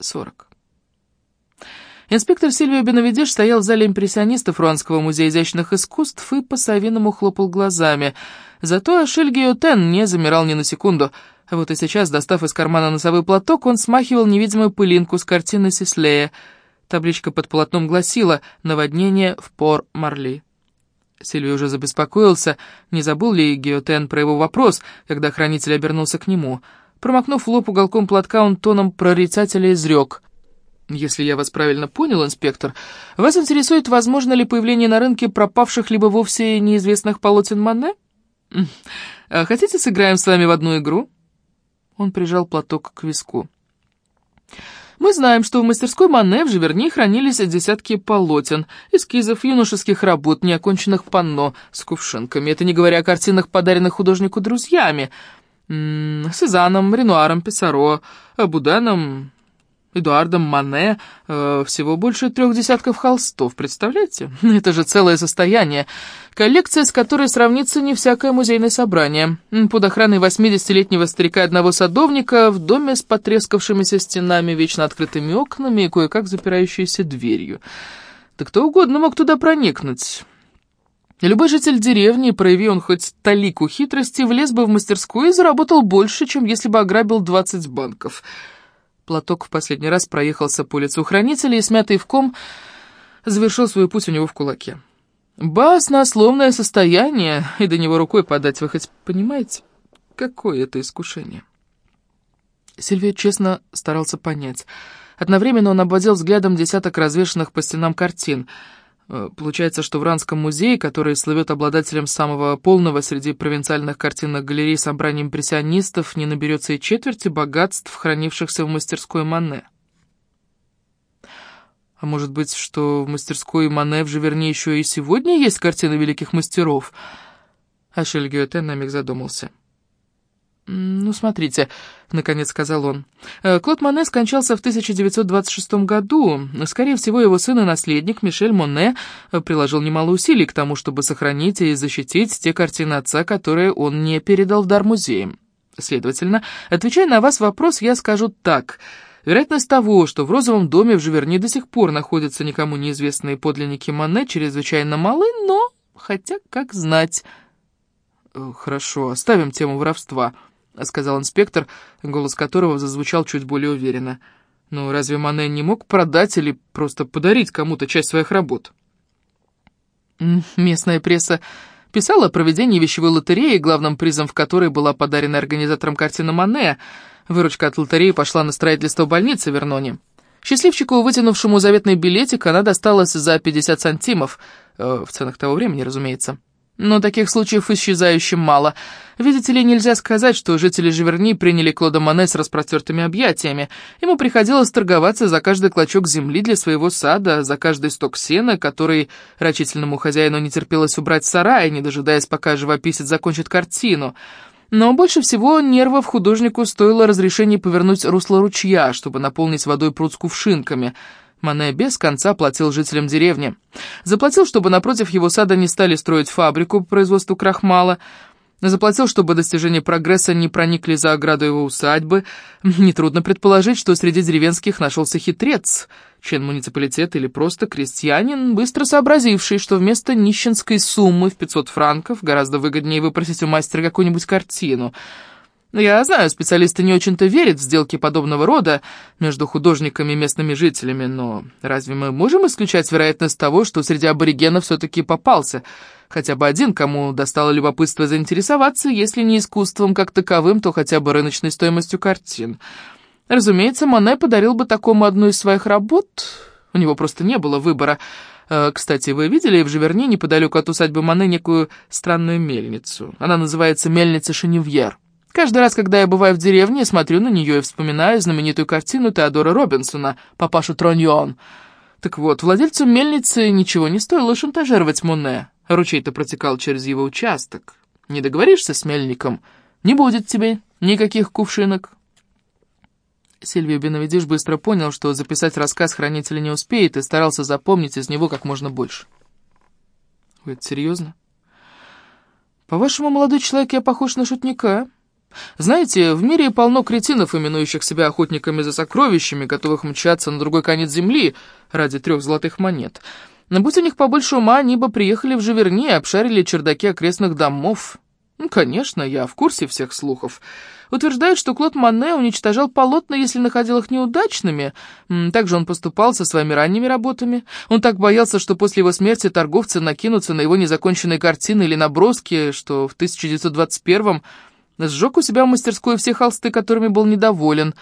40. Инспектор Сильвио Беновидеш стоял в зале импрессионистов Руанского музея изящных искусств и по-совиному хлопал глазами. Зато Ашель Гиотен не замирал ни на секунду. Вот и сейчас, достав из кармана носовой платок, он смахивал невидимую пылинку с картины Сислея. Табличка под полотном гласила «Наводнение в Пор-Марли». Сильвий уже забеспокоился, не забыл ли Геотен про его вопрос, когда хранитель обернулся к нему. Промокнув лоб уголком платка, он тоном прорицателя изрек. «Если я вас правильно понял, инспектор, вас интересует, возможно ли появление на рынке пропавших либо вовсе неизвестных полотен Мане? А хотите, сыграем с вами в одну игру?» Он прижал платок к виску. Мы знаем, что в мастерской Мане в Живерни хранились десятки полотен, эскизов юношеских работ, неоконченных панно с кувшинками. Это не говоря о картинах, подаренных художнику друзьями. Сезаном, Ренуаром, Писаро, Буданом, Эдуардом Мане э, всего больше трех десятков холстов, представляете? Это же целое состояние. Коллекция, с которой сравнится не всякое музейное собрание. Под охраной 80-летнего старика одного садовника в доме с потрескавшимися стенами, вечно открытыми окнами и кое-как запирающейся дверью. Да кто угодно мог туда проникнуть. Любой житель деревни, прояви он хоть талику хитрости, влез бы в мастерскую и заработал больше, чем если бы ограбил 20 банков — Платок в последний раз проехался по лицу хранителя и, смятый в ком, завершил свой путь у него в кулаке. Баснословное состояние, и до него рукой подать, вы хоть понимаете, какое это искушение? Сильвия честно старался понять. Одновременно он обводил взглядом десяток развешанных по стенам картин — получается, что в Ранском музее, который слывет обладателем самого полного среди провинциальных картинных галерей собрания импрессионистов, не наберется и четверти богатств, хранившихся в мастерской Мане. А может быть, что в мастерской Мане в Живерне еще и сегодня есть картины великих мастеров? Ашель Гюэтен на миг задумался. «Ну, смотрите», — наконец сказал он. «Э, «Клод Моне скончался в 1926 году. Скорее всего, его сын и наследник Мишель Моне э, приложил немало усилий к тому, чтобы сохранить и защитить те картины отца, которые он не передал в дар музеям. Следовательно, отвечая на вас вопрос, я скажу так. Вероятность того, что в розовом доме в Живерни до сих пор находятся никому неизвестные подлинники Моне, чрезвычайно малы, но хотя как знать...» «Э, «Хорошо, оставим тему воровства», — сказал инспектор, голос которого зазвучал чуть более уверенно. «Ну, разве Мане не мог продать или просто подарить кому-то часть своих работ?» Местная пресса писала о проведении вещевой лотереи, главным призом в которой была подарена организатором картина Мане. Выручка от лотереи пошла на строительство больницы в Верноне. Счастливчику, вытянувшему заветный билетик, она досталась за 50 сантимов, э, в ценах того времени, разумеется. Но таких случаев исчезающе мало. Видите ли, нельзя сказать, что жители Живерни приняли Клода Мане с распростертыми объятиями. Ему приходилось торговаться за каждый клочок земли для своего сада, за каждый сток сена, который рачительному хозяину не терпелось убрать в сарай, не дожидаясь, пока живописец закончит картину. Но больше всего нервов художнику стоило разрешение повернуть русло ручья, чтобы наполнить водой пруд с кувшинками — Мане без конца платил жителям деревни. Заплатил, чтобы напротив его сада не стали строить фабрику по производству крахмала. Заплатил, чтобы достижения прогресса не проникли за ограду его усадьбы. Нетрудно предположить, что среди деревенских нашелся хитрец, член муниципалитета или просто крестьянин, быстро сообразивший, что вместо нищенской суммы в 500 франков гораздо выгоднее выпросить у мастера какую-нибудь картину — я знаю, специалисты не очень-то верят в сделки подобного рода между художниками и местными жителями, но разве мы можем исключать вероятность того, что среди аборигенов все-таки попался хотя бы один, кому достало любопытство заинтересоваться, если не искусством как таковым, то хотя бы рыночной стоимостью картин? Разумеется, Моне подарил бы такому одну из своих работ, у него просто не было выбора. Э, кстати, вы видели в Живерне неподалеку от усадьбы Моне некую странную мельницу? Она называется «Мельница Шеневьер». Каждый раз, когда я бываю в деревне, смотрю на нее и вспоминаю знаменитую картину Теодора Робинсона «Папаша Троньон». Так вот, владельцу мельницы ничего не стоило шантажировать Моне. Ручей-то протекал через его участок. Не договоришься с мельником, не будет тебе никаких кувшинок. Сильвия Беновидиш быстро понял, что записать рассказ хранителя не успеет, и старался запомнить из него как можно больше. «Вы это серьезно? По-вашему, молодой человек, я похож на шутника?» Знаете, в мире полно кретинов, именующих себя охотниками за сокровищами, готовых мчаться на другой конец земли ради трех золотых монет. Но будь у них побольше ума, они бы приехали в Живерни и обшарили чердаки окрестных домов. Ну, конечно, я в курсе всех слухов. Утверждают, что Клод Мане уничтожал полотна, если находил их неудачными. Также он поступал со своими ранними работами. Он так боялся, что после его смерти торговцы накинутся на его незаконченные картины или наброски, что в 1921-м сжег у себя в мастерской все холсты, которыми был недоволен.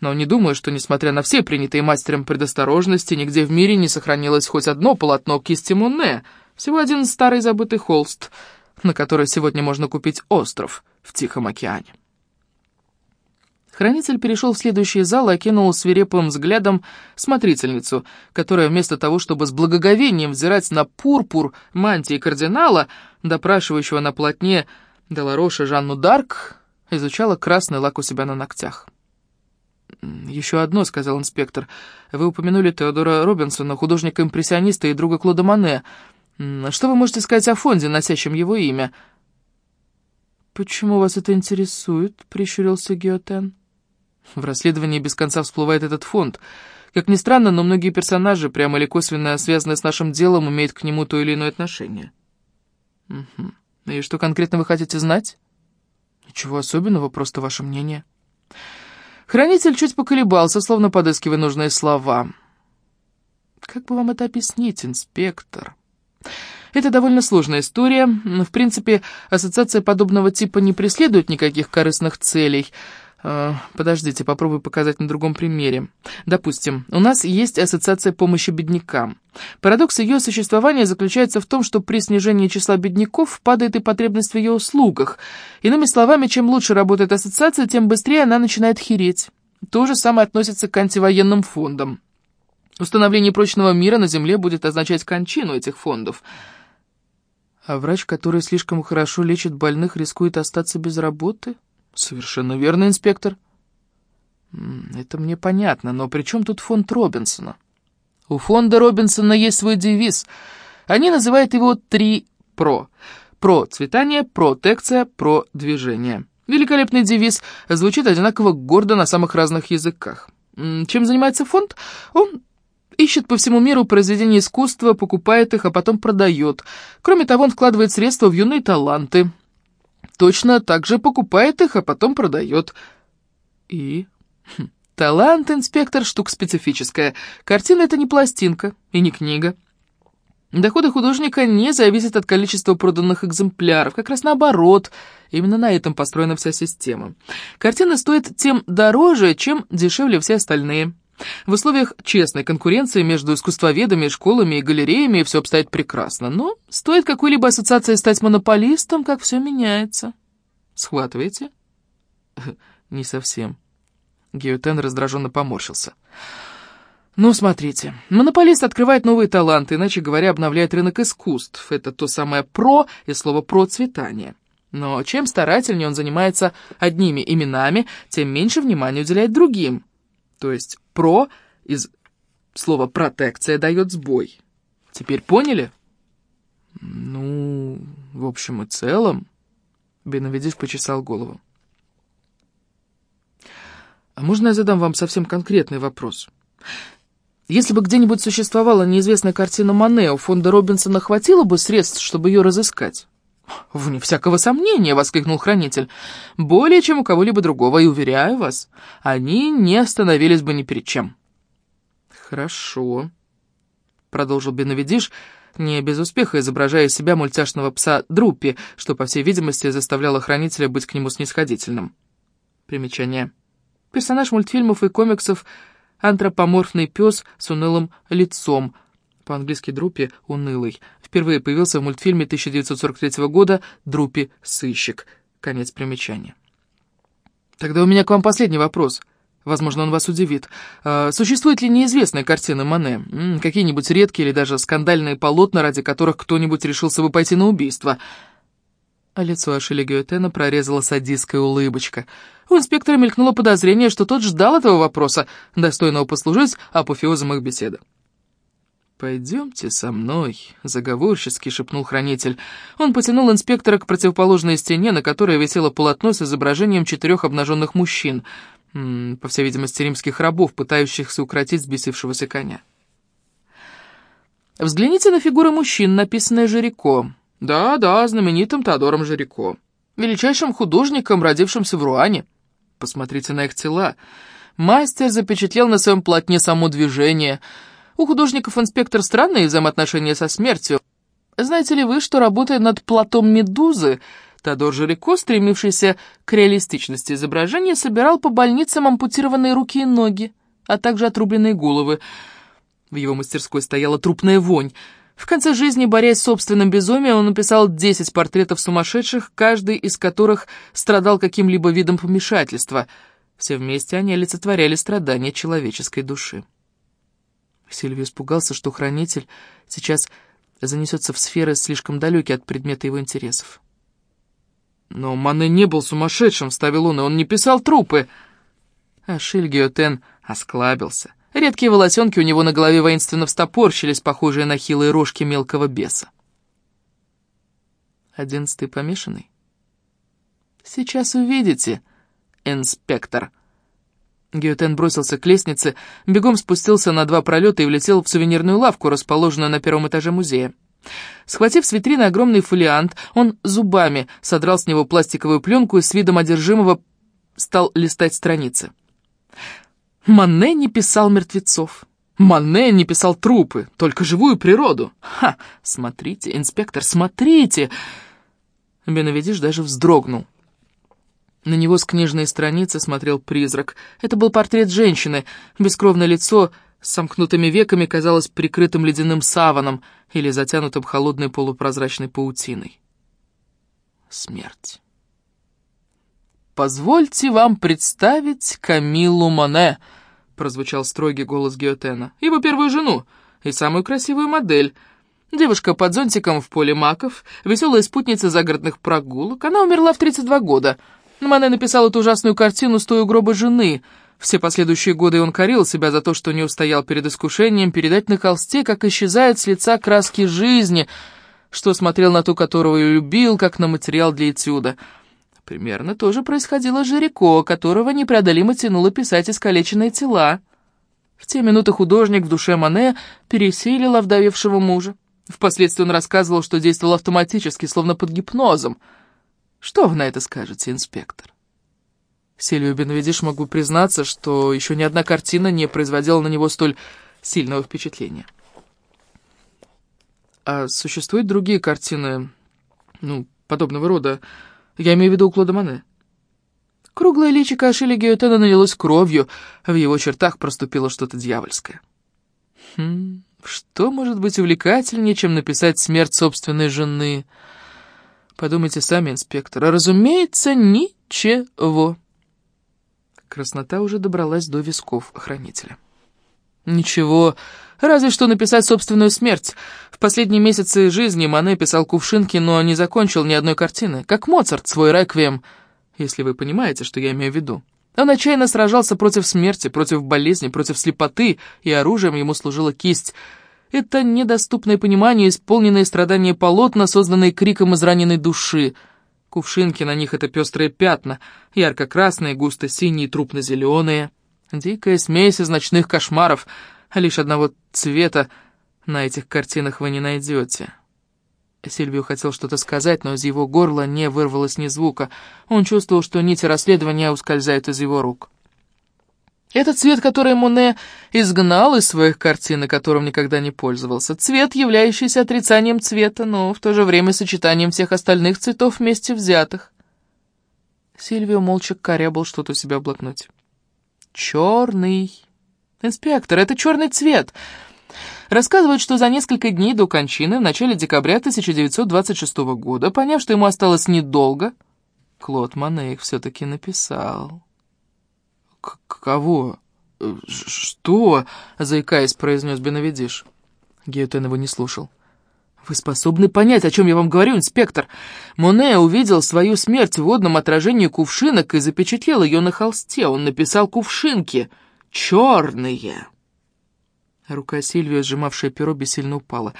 Но не думаю, что, несмотря на все принятые мастером предосторожности, нигде в мире не сохранилось хоть одно полотно кисти Муне, всего один старый забытый холст — на которой сегодня можно купить остров в Тихом океане. Хранитель перешел в следующий зал и окинул свирепым взглядом смотрительницу, которая вместо того, чтобы с благоговением взирать на пурпур мантии кардинала, допрашивающего на полотне Делароша Жанну Дарк, изучала красный лак у себя на ногтях. «Еще одно», — сказал инспектор. «Вы упомянули Теодора Робинсона, художника-импрессиониста и друга Клода Мане. Что вы можете сказать о фонде, носящем его имя?» «Почему вас это интересует?» — прищурился Геотен. «В расследовании без конца всплывает этот фонд. Как ни странно, но многие персонажи, прямо или косвенно связанные с нашим делом, имеют к нему то или иное отношение». «Угу. И что конкретно вы хотите знать?» «Ничего особенного, просто ваше мнение». Хранитель чуть поколебался, словно подыскивая нужные слова. «Как бы вам это объяснить, инспектор?» Это довольно сложная история. В принципе, ассоциация подобного типа не преследует никаких корыстных целей. А, подождите, попробую показать на другом примере. Допустим, у нас есть ассоциация помощи беднякам. Парадокс ее существования заключается в том, что при снижении числа бедняков падает и потребность в ее услугах. Иными словами, чем лучше работает ассоциация, тем быстрее она начинает хереть. То же самое относится к антивоенным фондам. Установление прочного мира на Земле будет означать кончину этих фондов. А врач, который слишком хорошо лечит больных, рискует остаться без работы? Совершенно верно, инспектор. Это мне понятно, но при чем тут фонд Робинсона? У фонда Робинсона есть свой девиз. Они называют его «Три ПРО». Процветание, протекция, продвижение. Великолепный девиз, звучит одинаково гордо на самых разных языках. Чем занимается фонд? Он ищет по всему миру произведения искусства, покупает их, а потом продает. Кроме того, он вкладывает средства в юные таланты. Точно так же покупает их, а потом продает. И... Хм, талант, инспектор, штука специфическая. Картина — это не пластинка и не книга. Доходы художника не зависят от количества проданных экземпляров, как раз наоборот. Именно на этом построена вся система. Картина стоит тем дороже, чем дешевле все остальные. В условиях честной конкуренции между искусствоведами, школами и галереями все обстоит прекрасно, но стоит какой-либо ассоциации стать монополистом, как все меняется. Схватываете? Не совсем. Геотен раздраженно поморщился. Ну, смотрите, монополист открывает новые таланты, иначе говоря, обновляет рынок искусств. Это то самое «про» и слово «процветание». Но чем старательнее он занимается одними именами, тем меньше внимания уделяет другим. То есть «про» из слова «протекция» дает сбой. Теперь поняли? Ну, в общем и целом, Беновидиш почесал голову. А можно я задам вам совсем конкретный вопрос? Если бы где-нибудь существовала неизвестная картина Мане, у фонда Робинсона хватило бы средств, чтобы ее разыскать? «Вне всякого сомнения!» — воскликнул хранитель. «Более, чем у кого-либо другого, и уверяю вас, они не остановились бы ни перед чем». «Хорошо», — продолжил Беновидиш, не без успеха изображая из себя мультяшного пса Друппи, что, по всей видимости, заставляло хранителя быть к нему снисходительным. Примечание. Персонаж мультфильмов и комиксов — антропоморфный пес с унылым лицом, по-английски Друппи — унылый — впервые появился в мультфильме 1943 года «Друпи сыщик». Конец примечания. Тогда у меня к вам последний вопрос. Возможно, он вас удивит. А, существует ли неизвестная картина Мане? Какие-нибудь редкие или даже скандальные полотна, ради которых кто-нибудь решился бы пойти на убийство? А лицо Ашили Гюэтена прорезала садистская улыбочка. У инспектора мелькнуло подозрение, что тот ждал этого вопроса, достойного послужить апофеозом их беседы. «Пойдемте со мной», — заговорчески шепнул хранитель. Он потянул инспектора к противоположной стене, на которой висело полотно с изображением четырех обнаженных мужчин, по всей видимости, римских рабов, пытающихся укротить взбесившегося коня. Взгляните на фигуры мужчин, написанные Жирико. Да-да, знаменитым Теодором Жирико. Величайшим художником, родившимся в Руане. Посмотрите на их тела. Мастер запечатлел на своем полотне само движение. У художников инспектор странные взаимоотношения со смертью. Знаете ли вы, что работая над платом Медузы, Теодор Жирико, стремившийся к реалистичности изображения, собирал по больницам ампутированные руки и ноги, а также отрубленные головы. В его мастерской стояла трупная вонь. В конце жизни, борясь с собственным безумием, он написал 10 портретов сумасшедших, каждый из которых страдал каким-либо видом помешательства. Все вместе они олицетворяли страдания человеческой души. Сильвий испугался, что хранитель сейчас занесется в сферы, слишком далекие от предмета его интересов. «Но Мане не был сумасшедшим», — вставил он, — «и он не писал трупы». А Шильгиотен осклабился. Редкие волосенки у него на голове воинственно встопорщились, похожие на хилые рожки мелкого беса. Одиннадцатый помешанный? Сейчас увидите, инспектор. Геотен бросился к лестнице, бегом спустился на два пролета и влетел в сувенирную лавку, расположенную на первом этаже музея. Схватив с витрины огромный фолиант, он зубами содрал с него пластиковую пленку и с видом одержимого стал листать страницы. Мане не писал мертвецов. Мане не писал трупы, только живую природу. Ха! Смотрите, инспектор, смотрите!» Беновидиш даже вздрогнул. На него с книжной страницы смотрел призрак. Это был портрет женщины. Бескровное лицо с сомкнутыми веками казалось прикрытым ледяным саваном или затянутым холодной полупрозрачной паутиной. Смерть. «Позвольте вам представить Камилу Мане», прозвучал строгий голос Геотена. «Его первую жену и самую красивую модель. Девушка под зонтиком в поле маков, веселая спутница загородных прогулок. Она умерла в 32 года. Мане написал эту ужасную картину «Стоя гроба жены». Все последующие годы он корил себя за то, что не устоял перед искушением передать на холсте, как исчезает с лица краски жизни, что смотрел на ту, которого и любил, как на материал для этюда. Примерно то же происходило с Жирико, которого непреодолимо тянуло писать искалеченные тела. В те минуты художник в душе Мане пересилил овдовевшего мужа. Впоследствии он рассказывал, что действовал автоматически, словно под гипнозом. Что вы на это скажете, инспектор? Силию Бенвидиш могу признаться, что еще ни одна картина не производила на него столь сильного впечатления. А существуют другие картины, ну, подобного рода, я имею в виду Клода Мане. Круглое личико Ашили Геотена налилось кровью, в его чертах проступило что-то дьявольское. Хм, что может быть увлекательнее, чем написать смерть собственной жены? Подумайте сами, инспектор. А, разумеется, ничего. Краснота уже добралась до висков хранителя. Ничего, разве что написать собственную смерть. В последние месяцы жизни Мане писал кувшинки, но не закончил ни одной картины, как Моцарт свой реквием, если вы понимаете, что я имею в виду. Он отчаянно сражался против смерти, против болезни, против слепоты, и оружием ему служила кисть. Это недоступное понимание, исполненное страдания полотна, созданные криком израненной души. Кувшинки на них — это пестрые пятна, ярко-красные, густо-синие, трупно-зеленые — Дикая смесь из ночных кошмаров, а лишь одного цвета на этих картинах вы не найдете. Сильвию хотел что-то сказать, но из его горла не вырвалось ни звука. Он чувствовал, что нити расследования ускользают из его рук. Этот цвет, который Моне изгнал из своих картин, и которым никогда не пользовался. Цвет, являющийся отрицанием цвета, но в то же время сочетанием всех остальных цветов вместе взятых. Сильвио молча корябал что-то у себя в блокноте. Черный. Инспектор, это черный цвет. Рассказывают, что за несколько дней до кончины, в начале декабря 1926 года, поняв, что ему осталось недолго, Клод Мане их все-таки написал. К «Кого? Что?» — заикаясь, произнес Беновидиш. Геотен его не слушал. «Вы способны понять, о чем я вам говорю, инспектор? Моне увидел свою смерть в водном отражении кувшинок и запечатлел ее на холсте. Он написал кувшинки. Черные!» Рука Сильвия, сжимавшая перо, бессильно упала.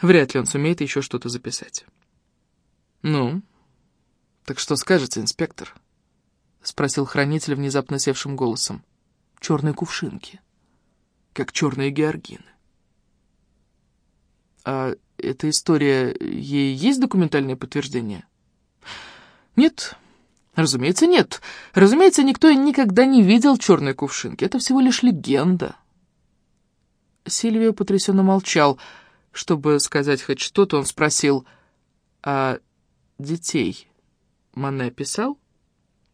Вряд ли он сумеет еще что-то записать. «Ну, так что скажете, инспектор?» — спросил хранитель внезапно севшим голосом. «Черные кувшинки, как черные георгины». «А эта история, ей есть документальное подтверждение?» «Нет, разумеется, нет. Разумеется, никто никогда не видел черной кувшинки. Это всего лишь легенда». Сильвио потрясенно молчал. Чтобы сказать хоть что-то, он спросил, «А детей Мане писал?»